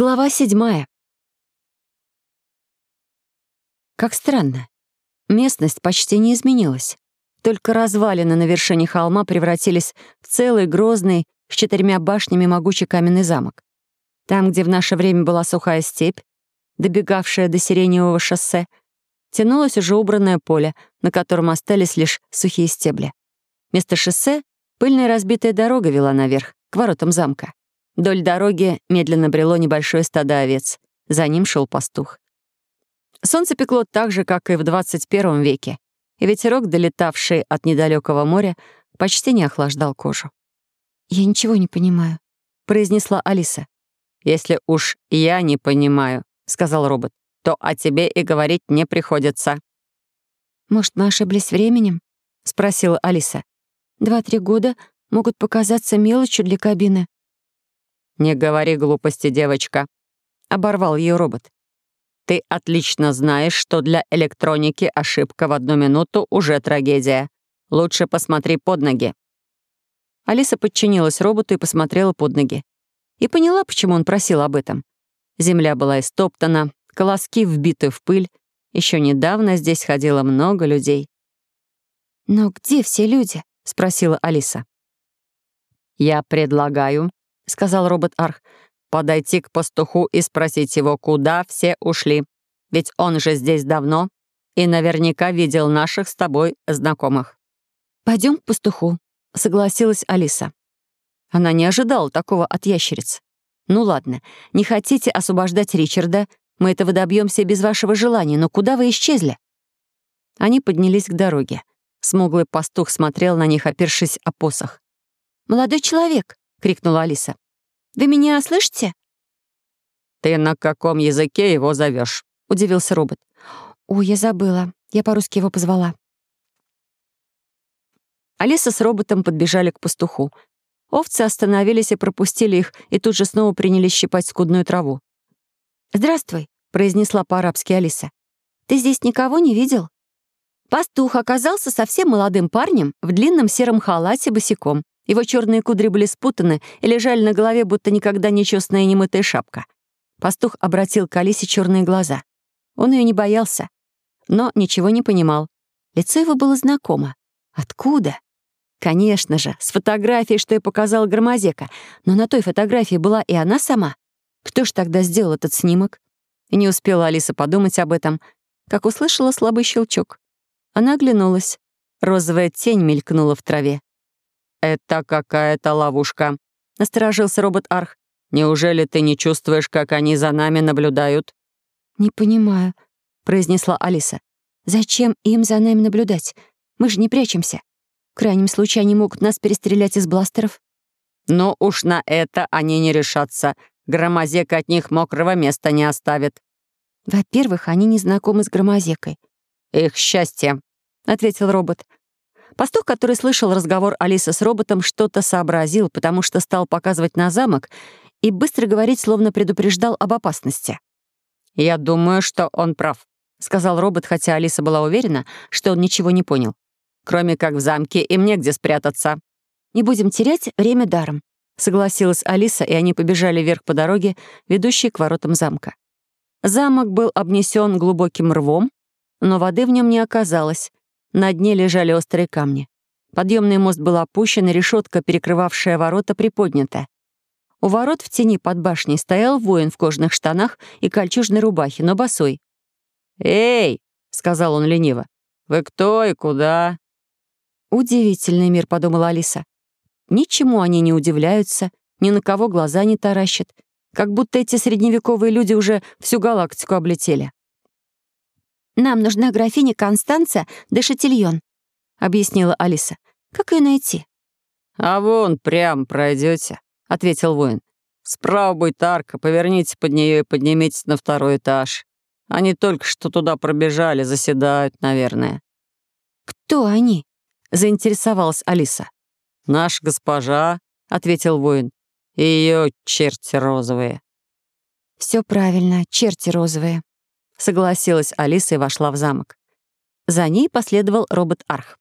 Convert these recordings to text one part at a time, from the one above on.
Глава седьмая. Как странно. Местность почти не изменилась. Только развалины на вершине холма превратились в целый грозный с четырьмя башнями могучий каменный замок. Там, где в наше время была сухая степь, добегавшая до Сиреневого шоссе, тянулось уже убранное поле, на котором остались лишь сухие стебли. Вместо шоссе пыльная разбитая дорога вела наверх, к воротам замка. Вдоль дороги медленно брело небольшое стадо овец. За ним шел пастух. Солнце пекло так же, как и в 21 веке, и ветерок, долетавший от недалекого моря, почти не охлаждал кожу. «Я ничего не понимаю», — произнесла Алиса. «Если уж я не понимаю», — сказал робот, «то о тебе и говорить не приходится». «Может, мы ошиблись временем?» — спросила Алиса. «Два-три года могут показаться мелочью для кабины, «Не говори глупости, девочка», — оборвал ее робот. «Ты отлично знаешь, что для электроники ошибка в одну минуту уже трагедия. Лучше посмотри под ноги». Алиса подчинилась роботу и посмотрела под ноги. И поняла, почему он просил об этом. Земля была истоптана, колоски вбиты в пыль. Еще недавно здесь ходило много людей. «Но где все люди?» — спросила Алиса. «Я предлагаю сказал робот-арх, «подойти к пастуху и спросить его, куда все ушли. Ведь он же здесь давно и наверняка видел наших с тобой знакомых». Пойдем к пастуху», — согласилась Алиса. Она не ожидала такого от ящериц. «Ну ладно, не хотите освобождать Ричарда, мы этого добьемся без вашего желания, но куда вы исчезли?» Они поднялись к дороге. Смуглый пастух смотрел на них, опершись о посох. «Молодой человек», крикнула Алиса. «Вы меня слышите?» «Ты на каком языке его зовешь? удивился робот. «Ой, я забыла. Я по-русски его позвала». Алиса с роботом подбежали к пастуху. Овцы остановились и пропустили их, и тут же снова принялись щипать скудную траву. «Здравствуй», — произнесла по-арабски Алиса. «Ты здесь никого не видел?» Пастух оказался совсем молодым парнем в длинном сером халате босиком. Его черные кудри были спутаны и лежали на голове, будто никогда не честная и немытая шапка. Пастух обратил к Алисе черные глаза. Он ее не боялся, но ничего не понимал. Лицо его было знакомо. Откуда? Конечно же, с фотографией, что я показала Громозека. Но на той фотографии была и она сама. Кто ж тогда сделал этот снимок? И не успела Алиса подумать об этом, как услышала слабый щелчок. Она оглянулась. Розовая тень мелькнула в траве это какая-то ловушка», — насторожился робот-арх. «Неужели ты не чувствуешь, как они за нами наблюдают?» «Не понимаю», — произнесла Алиса. «Зачем им за нами наблюдать? Мы же не прячемся. В крайнем случае они могут нас перестрелять из бластеров». «Но уж на это они не решатся. Громозека от них мокрого места не оставит». «Во-первых, они не знакомы с громозекой». «Их счастье», — ответил робот. Пастух, который слышал разговор Алисы с роботом, что-то сообразил, потому что стал показывать на замок и быстро говорить, словно предупреждал об опасности. «Я думаю, что он прав», — сказал робот, хотя Алиса была уверена, что он ничего не понял. «Кроме как в замке, им негде спрятаться». «Не будем терять время даром», — согласилась Алиса, и они побежали вверх по дороге, ведущей к воротам замка. Замок был обнесен глубоким рвом, но воды в нем не оказалось, На дне лежали острые камни. Подъемный мост был опущен, и решетка, перекрывавшая ворота, приподнята. У ворот в тени под башней стоял воин в кожных штанах и кольчужной рубахе, но босой. «Эй!» — сказал он лениво. «Вы кто и куда?» «Удивительный мир», — подумала Алиса. «Ничему они не удивляются, ни на кого глаза не таращат. Как будто эти средневековые люди уже всю галактику облетели». «Нам нужна графиня Констанция де Шатильон», — объяснила Алиса. «Как ее найти?» «А вон прям пройдете, ответил воин. «Справа будет арка, поверните под нее и поднимитесь на второй этаж. Они только что туда пробежали, заседают, наверное». «Кто они?» — заинтересовалась Алиса. «Наша госпожа», — ответил воин. Ее черти розовые». Все правильно, черти розовые», Согласилась Алиса и вошла в замок. За ней последовал робот-арх.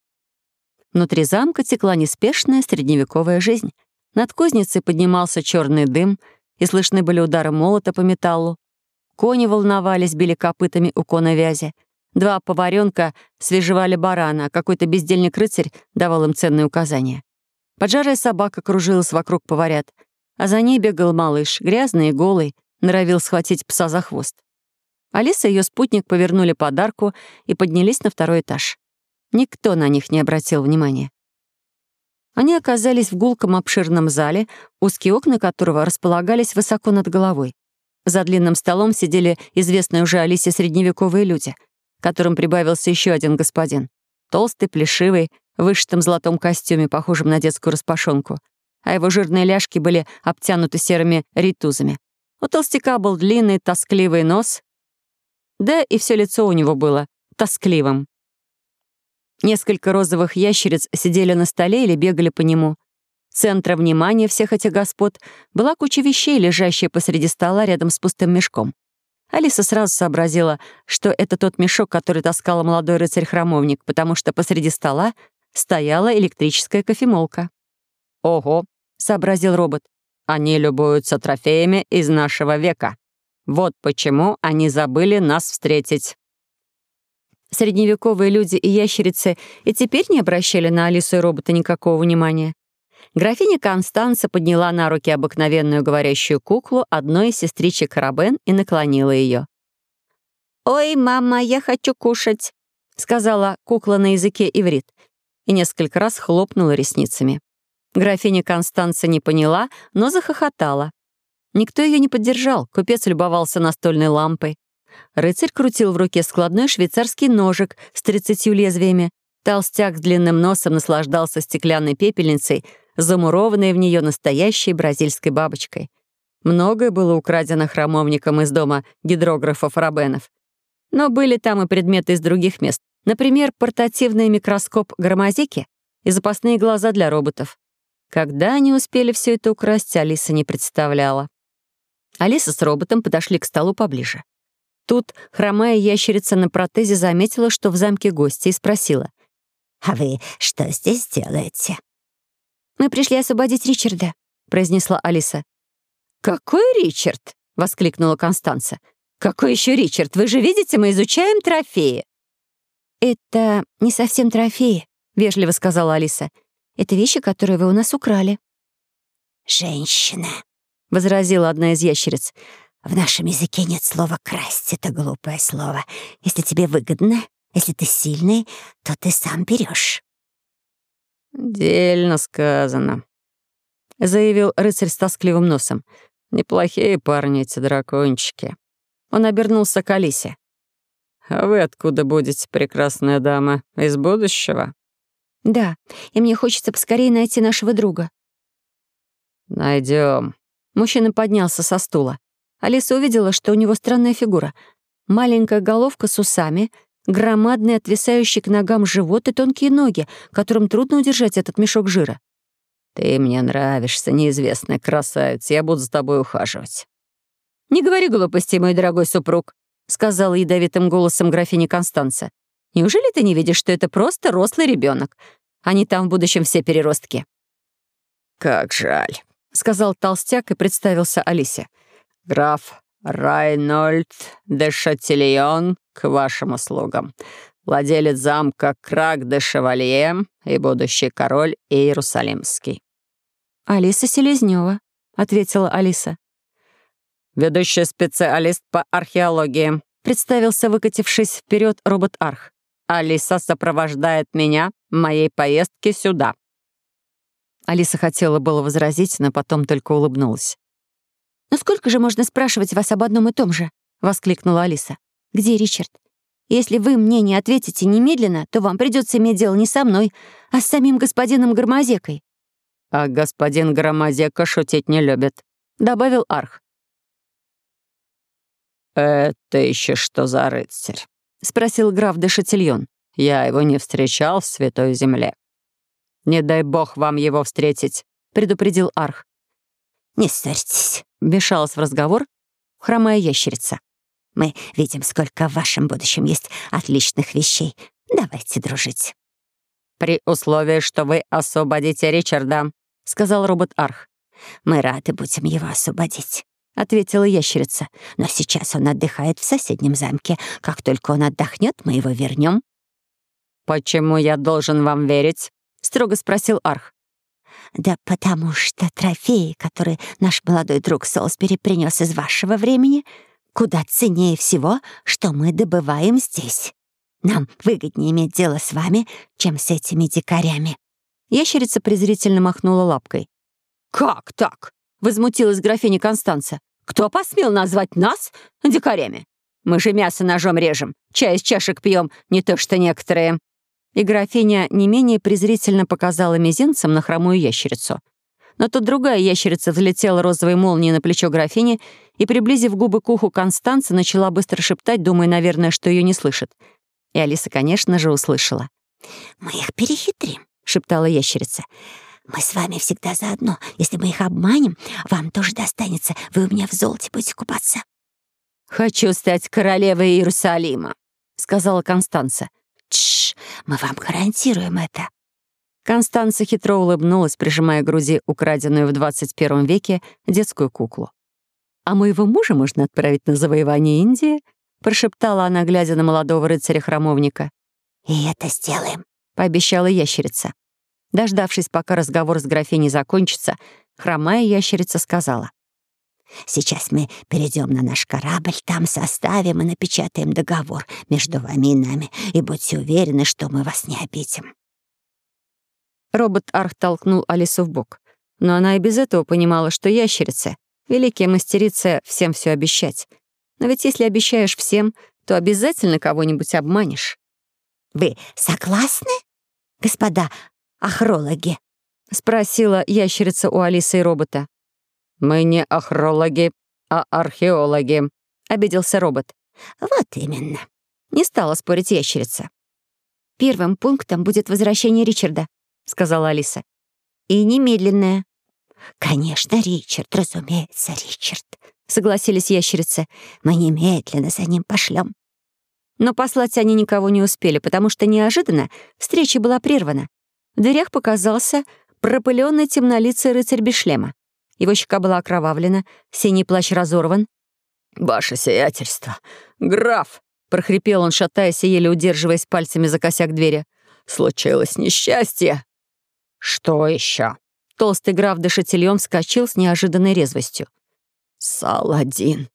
Внутри замка текла неспешная средневековая жизнь. Над кузницей поднимался черный дым, и слышны были удары молота по металлу. Кони волновались, били копытами у кона вязи. Два поваренка свежевали барана, а какой-то бездельник-рыцарь давал им ценные указания. Поджарая собака кружилась вокруг поварят, Алиса и ее спутник повернули подарку и поднялись на второй этаж. Никто на них не обратил внимания. Они оказались в гулком обширном зале, узкие окна которого располагались высоко над головой. За длинным столом сидели известные уже Алисе средневековые люди, которым прибавился еще один господин. Толстый, плешивый, в вышитом золотом костюме, похожем на детскую распашонку. А его жирные ляжки были обтянуты серыми ритузами. У толстяка был длинный, тоскливый нос, да и все лицо у него было тоскливым. Несколько розовых ящериц сидели на столе или бегали по нему. Центра внимания всех этих господ была куча вещей, лежащая посреди стола рядом с пустым мешком. Алиса сразу сообразила, что это тот мешок, который таскал молодой рыцарь-храмовник, потому что посреди стола стояла электрическая кофемолка. «Ого», — сообразил робот, — «они любуются трофеями из нашего века». Вот почему они забыли нас встретить. Средневековые люди и ящерицы и теперь не обращали на Алису и робота никакого внимания. Графиня Констанца подняла на руки обыкновенную говорящую куклу одной из сестричек Рабен и наклонила ее. «Ой, мама, я хочу кушать», — сказала кукла на языке иврит и несколько раз хлопнула ресницами. Графиня Констанца не поняла, но захохотала. Никто ее не поддержал, купец любовался настольной лампой. Рыцарь крутил в руке складной швейцарский ножик с тридцатью лезвиями. Толстяк с длинным носом наслаждался стеклянной пепельницей, замурованной в нее настоящей бразильской бабочкой. Многое было украдено храмовником из дома гидрографов Рабенов. Но были там и предметы из других мест. Например, портативный микроскоп громозики и запасные глаза для роботов. Когда они успели все это украсть, Алиса не представляла. Алиса с роботом подошли к столу поближе. Тут хромая ящерица на протезе заметила, что в замке гости, и спросила. «А вы что здесь делаете?» «Мы пришли освободить Ричарда», — произнесла Алиса. «Какой Ричард?» — воскликнула Констанца. «Какой еще Ричард? Вы же видите, мы изучаем трофеи». «Это не совсем трофеи», — вежливо сказала Алиса. «Это вещи, которые вы у нас украли». «Женщина», возразила одна из ящериц. «В нашем языке нет слова «красть». Это глупое слово. Если тебе выгодно, если ты сильный, то ты сам берешь. «Дельно сказано», — заявил рыцарь с тоскливым носом. «Неплохие парни эти дракончики». Он обернулся к Алисе. «А вы откуда Мужчина поднялся со стула. Алиса увидела, что у него странная фигура. Маленькая головка с усами, громадный, отвисающий к ногам живот и тонкие ноги, которым трудно удержать этот мешок жира. «Ты мне нравишься, неизвестная красавица, я буду за тобой ухаживать». «Не говори глупостей, мой дорогой супруг», — сказала ядовитым голосом графиня Констанца. «Неужели ты не видишь, что это просто рослый ребенок? Они там в будущем все переростки». «Как жаль», сказал толстяк и представился Алисе. «Граф Райнольд де Шатильон к вашим услугам, владелец замка Крак де Шевалье и будущий король Иерусалимский». «Алиса Селезнева», — ответила Алиса. «Ведущий специалист по археологии», — представился выкатившись вперед робот-арх. «Алиса сопровождает меня в моей поездке сюда». Алиса хотела было возразить, но потом только улыбнулась. «Но сколько же можно спрашивать вас об одном и том же?» — воскликнула Алиса. «Где Ричард? Если вы мне не ответите немедленно, то вам придется иметь дело не со мной, а с самим господином Громозекой». «А господин Громозека шутить не любит», — добавил Арх. «Не дай бог вам его встретить», — предупредил Арх. «Не ссорьтесь», — вмешалась в разговор хромая ящерица. «Мы видим, сколько в вашем будущем есть отличных вещей. Давайте дружить». «При условии, что вы освободите Ричарда», — сказал робот Арх. «Мы рады будем его освободить», — ответила ящерица. «Но сейчас он отдыхает в соседнем замке. Как только он отдохнет, мы его вернем». «Почему я должен вам верить?» строго спросил Арх. «Да потому что трофеи, которые наш молодой друг Солсбери принес из вашего времени, куда ценнее всего, что мы добываем здесь. Нам выгоднее иметь дело с вами, чем с этими дикарями». Ящерица презрительно махнула лапкой. «Как так?» — возмутилась графиня Констанца. «Кто посмел назвать нас дикарями? Мы же мясо ножом режем, чай из чашек пьем, не то что некоторые». и графиня не менее презрительно показала мизинцем на хромую ящерицу. Но тут другая ящерица взлетела розовой молнией на плечо графини и, приблизив губы к уху Констанции, начала быстро шептать, думая, наверное, что ее не слышит. И Алиса, конечно же, услышала. «Мы их перехитрим», — шептала ящерица. «Мы с вами всегда заодно. Если мы их обманем, вам тоже достанется. Вы у меня в золоте будете купаться». «Хочу стать королевой Иерусалима», — сказала Констанция. «Тш, мы вам гарантируем это». Констанца хитро улыбнулась, прижимая к груди украденную в 21 веке детскую куклу. «А моего мужа можно отправить на завоевание Индии?» — прошептала она, глядя на молодого рыцаря-храмовника. «И это сделаем», — пообещала ящерица. Дождавшись, пока разговор с графиней закончится, хромая ящерица сказала. «Сейчас мы перейдем на наш корабль, там составим и напечатаем договор между вами и нами, и будьте уверены, что мы вас не обидим». Робот Арх толкнул Алису в бок. Но она и без этого понимала, что ящерицы — великие мастерицы всем все обещать. Но ведь если обещаешь всем, то обязательно кого-нибудь обманешь. «Вы согласны, господа ахрологи?» — спросила ящерица «Мы не охрологи, а археологи», — обиделся робот. «Вот именно». Не стала спорить ящерица. «Первым пунктом будет возвращение Ричарда», — сказала Алиса. «И немедленное». «Конечно, Ричард, разумеется, Ричард», — согласились ящерицы. «Мы немедленно за ним пошлем. Но послать они никого не успели, потому что неожиданно встреча была прервана. В дверях показался пропыленный темнолицый рыцарь без шлема. Его щека была окровавлена, синий плащ разорван. «Ваше сиятельство! Граф!» — прохрипел он, шатаясь и еле удерживаясь пальцами за косяк двери. «Случилось несчастье!» «Что еще?» Толстый граф дышателем вскочил с неожиданной резвостью. «Саладин!»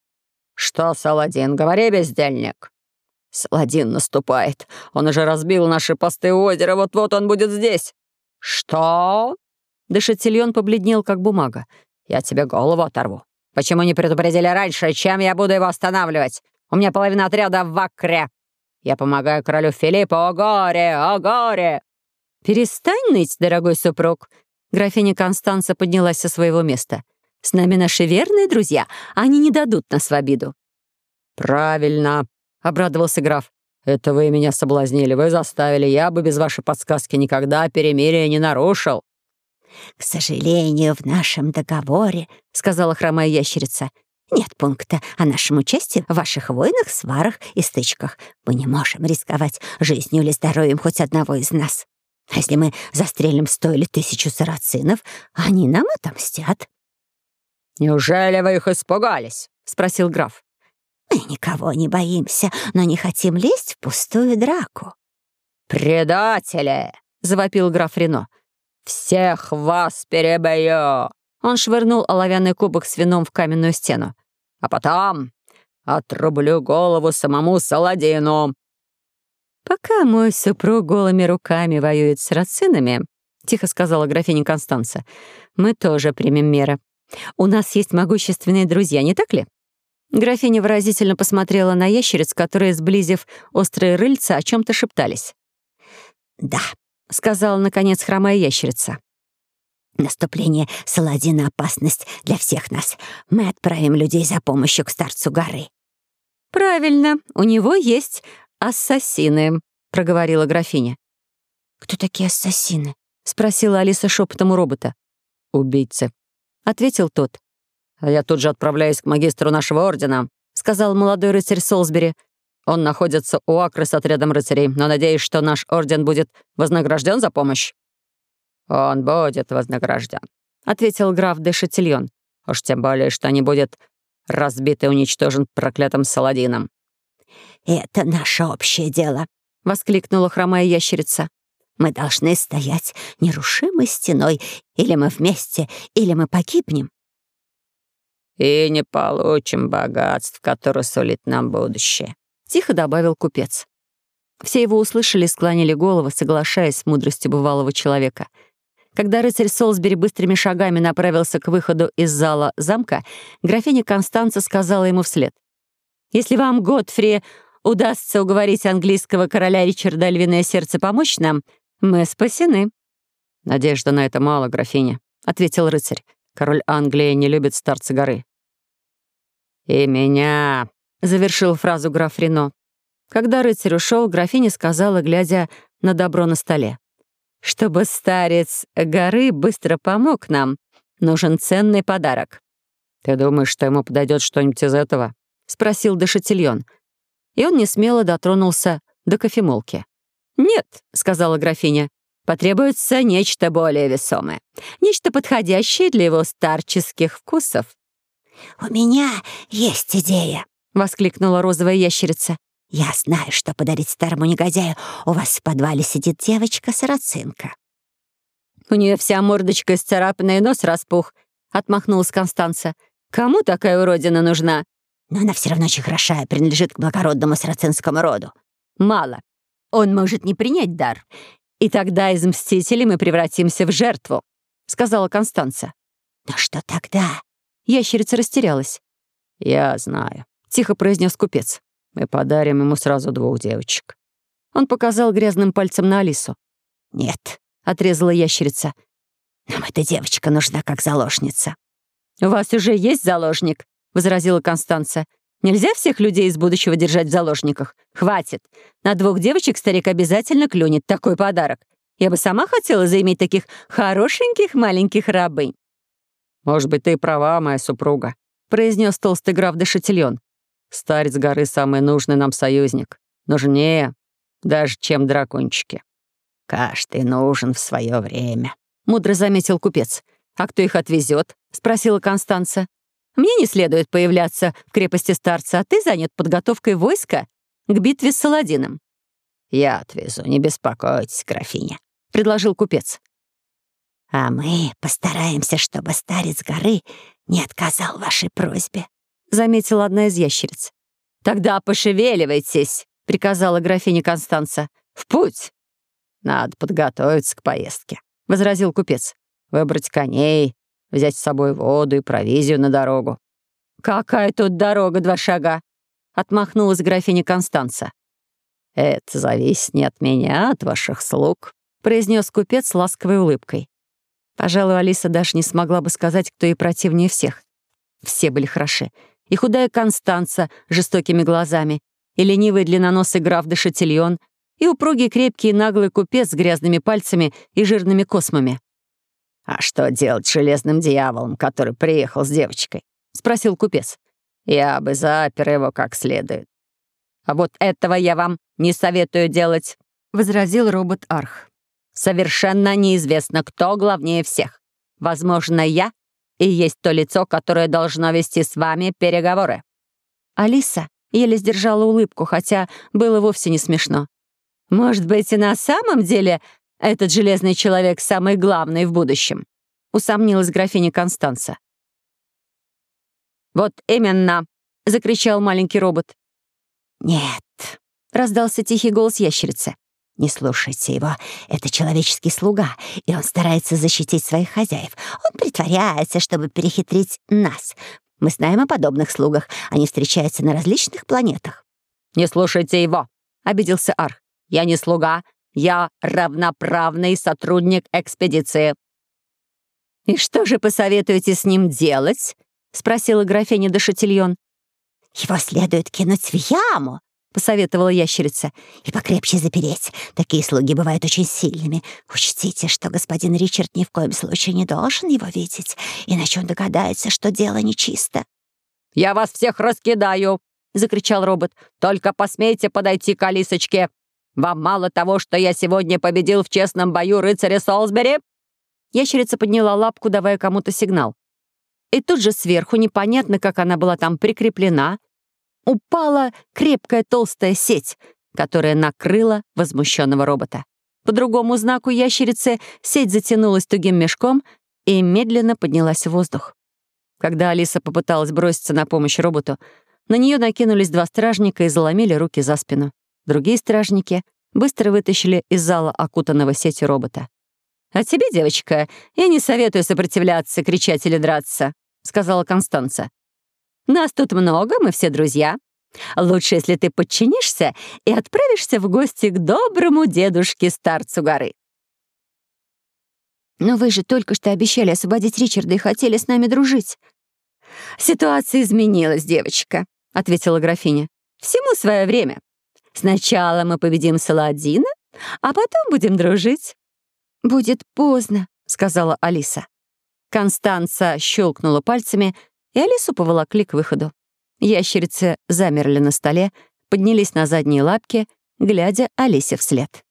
«Что, Саладин, говори, бездельник!» «Саладин наступает. Он уже разбил наши посты у озера, вот-вот он будет здесь!» «Что?» Дешетильон побледнел, как бумага. Я тебе голову оторву. Почему не предупредили раньше, чем я буду его останавливать? У меня половина отряда в Акре. Я помогаю королю Филиппу. О горе, о горе!» «Перестань ныть, дорогой супруг!» Графиня Констанца поднялась со своего места. «С нами наши верные друзья. Они не дадут нас в обиду». «Правильно», — обрадовался граф. «Это вы меня соблазнили, вы заставили. Я бы без вашей подсказки никогда перемирие не нарушил». К «Сожалению, в нашем договоре», — сказала хромая ящерица, «нет пункта о нашем участии в ваших войнах, сварах и стычках. Мы не можем рисковать жизнью или здоровьем хоть одного из нас. А если мы застрелим сто или тысячу сарацинов, они нам отомстят». «Неужели вы их испугались?» — спросил граф. «Мы никого не боимся, но не хотим лезть в пустую драку». «Предатели!» — завопил граф Рено. «Всех вас перебою!» Он швырнул оловянный кубок с вином в каменную стену. «А потом отрублю голову самому Саладину!» «Пока мой супруг голыми руками воюет с рацинами», — тихо сказала графиня Констанца, — «мы тоже примем меры. У нас есть могущественные друзья, не так ли?» Графиня выразительно посмотрела на ящериц, которые, сблизив острые рыльца, о чем то шептались. «Да», — сказала, наконец, хромая ящерица. «Наступление Саладина — опасность для всех нас. Мы отправим людей за помощью к старцу горы». «Правильно, у него есть ассасины», — проговорила графиня. «Кто такие ассасины?» — спросила Алиса шепотом у робота. «Убийцы», — ответил тот. «А я тут же отправляюсь к магистру нашего ордена», — сказал молодой рыцарь Солсбери. Он находится у Акры с отрядом рыцарей, но надеюсь, что наш орден будет вознагражден за помощь». «Он будет вознагражден», — ответил граф де Шатильон. «Уж тем более, что не будет разбит и уничтожен проклятым Саладином». «Это наше общее дело», — воскликнула хромая ящерица. «Мы должны стоять нерушимой стеной. Или мы вместе, или мы погибнем». «И не получим богатств, которые сулит нам будущее», тихо добавил купец. Все его услышали и склонили головы, соглашаясь с мудростью бывалого человека. Когда рыцарь Солсбери быстрыми шагами направился к выходу из зала замка, графиня Констанца сказала ему вслед. «Если вам, Готфри, удастся уговорить английского короля Ричарда Львиное Сердце помочь нам, мы спасены». «Надежда на это мало, графиня», — ответил рыцарь. «Король Англии не любит старца горы». «И меня», — завершил фразу граф Рено. Когда рыцарь ушел, графиня сказала, глядя на добро на столе. «Чтобы старец горы быстро помог нам, нужен ценный подарок». «Ты думаешь, что ему подойдет что-нибудь из этого?» — спросил Дешатильон. И он несмело дотронулся до кофемолки. «Нет», — сказала графиня, — «потребуется нечто более весомое, нечто подходящее для его старческих вкусов». «У меня есть идея», — воскликнула розовая ящерица. «Я знаю, что подарить старому негодяю. У вас в подвале сидит девочка-сарацинка». «У нее вся мордочка исцарапана и нос распух», — отмахнулась Констанца. «Кому такая уродина нужна?» «Но она все равно очень хороша и принадлежит к Тихо произнес купец. «Мы подарим ему сразу двух девочек». Он показал грязным пальцем на Алису. «Нет», — отрезала ящерица. «Нам эта девочка нужна как заложница». «У вас уже есть заложник», — возразила Констанция. «Нельзя всех людей из будущего держать в заложниках. Хватит. На двух девочек старик обязательно клюнет. Такой подарок. Я бы сама хотела заиметь таких хорошеньких маленьких рабынь». «Может быть, ты права, моя супруга», — произнес толстый граф Дешатильон. Старец горы самый нужный нам союзник. Нужнее даже, чем дракончики. «Каждый нужен в свое время», — мудро заметил купец. «А кто их отвезет?» — спросила Констанция. «Мне не следует появляться в крепости старца, а ты занят подготовкой войска к битве с Саладином». «Я отвезу, не беспокойтесь, графиня», — предложил купец. «А мы постараемся, чтобы старец горы не отказал вашей просьбе», заметила одна из ящериц. «Тогда пошевеливайтесь», — приказала графиня Констанца. «В путь!» «Надо подготовиться к поездке», — возразил купец. «Выбрать коней, взять с собой воду и провизию на дорогу». «Какая тут дорога, два шага?» — отмахнулась графиня Констанца. «Это зависит не от меня, а от ваших слуг», — произнес купец с ласковой улыбкой. Пожалуй, Алиса даже не смогла бы сказать, кто и худая Констанца жестокими глазами, и ленивый длинноносый граф Дешатильон, и упругий крепкий наглый купец с грязными пальцами и жирными космами. «А что делать железным дьяволом, который приехал с девочкой?» — спросил купец. «Я бы запер его как следует». «А вот этого я вам не советую делать», — возразил робот Арх. «Совершенно неизвестно, кто главнее всех. Возможно, я и есть то лицо, которое должно вести с вами переговоры». Алиса еле сдержала улыбку, хотя было вовсе не смешно. «Может быть, и на самом деле этот железный человек самый главный в будущем?» — усомнилась графиня Констанца. «Вот именно!» — закричал маленький робот. «Нет!» — раздался тихий голос ящерицы. Не слушайте его. Это человеческий слуга, и он старается защитить своих хозяев. Он притворяется, чтобы перехитрить нас. Мы знаем о подобных слугах. Они встречаются на различных планетах. «Не слушайте его», — обиделся Арх. «Я не слуга. Я равноправный сотрудник экспедиции». «И что же посоветуете с ним делать?» — спросила упала крепкая толстая сеть, которая накрыла возмущенного робота. По другому знаку ящерицы сеть затянулась тугим мешком и медленно поднялась в воздух. Когда Алиса попыталась броситься на помощь роботу, на нее накинулись два стражника и заломили руки за спину. Другие стражники быстро вытащили из зала окутанного сетью робота. «А тебе, девочка, я не советую сопротивляться, кричать или драться», — сказала Констанция. «Нас тут много, мы все друзья. Лучше, если ты подчинишься и отправишься в гости к доброму дедушке-старцу горы». «Но вы же только что обещали освободить Ричарда и хотели с нами дружить». «Ситуация изменилась, девочка», — ответила графиня. «Всему свое время. Сначала мы победим Саладина, а потом будем дружить». «Будет поздно», — сказала Алиса. Констанца Элли супывала клик к выходу. Ящерицы замерли на столе, поднялись на задние лапки, глядя Алисе вслед.